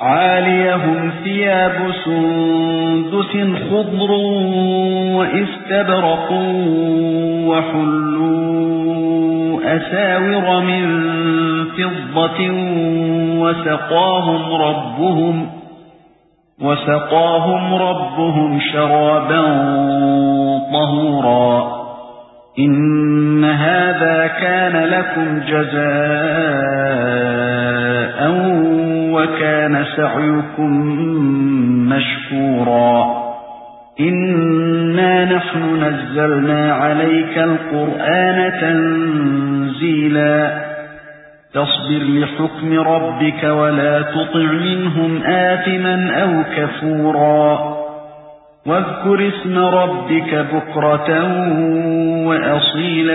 عاليهم ثياب سندس خضر وإستبرق وحلوا أساور من فضة وسقاهم ربهم وسقاهم ربهم شرابا طهورا إن هذا كان لكم جزاء وَكَانَ سَعْيُكُمْ مَشْكُورًا. إِنَّا نَحْنُ نَزَّلْنَا عَلَيْكَ الْقُرْآنَ تَنزِيلًا. تَصْبِرْ لِحُكْمِ رَبِّكَ وَلَا تُطِعْ مِنْهُمْ آثِمًا أَوْ كَفُورًا. وَاذْكُرِ اسْمَ رَبِّكَ بُكْرَةً وَأَصِيلًا.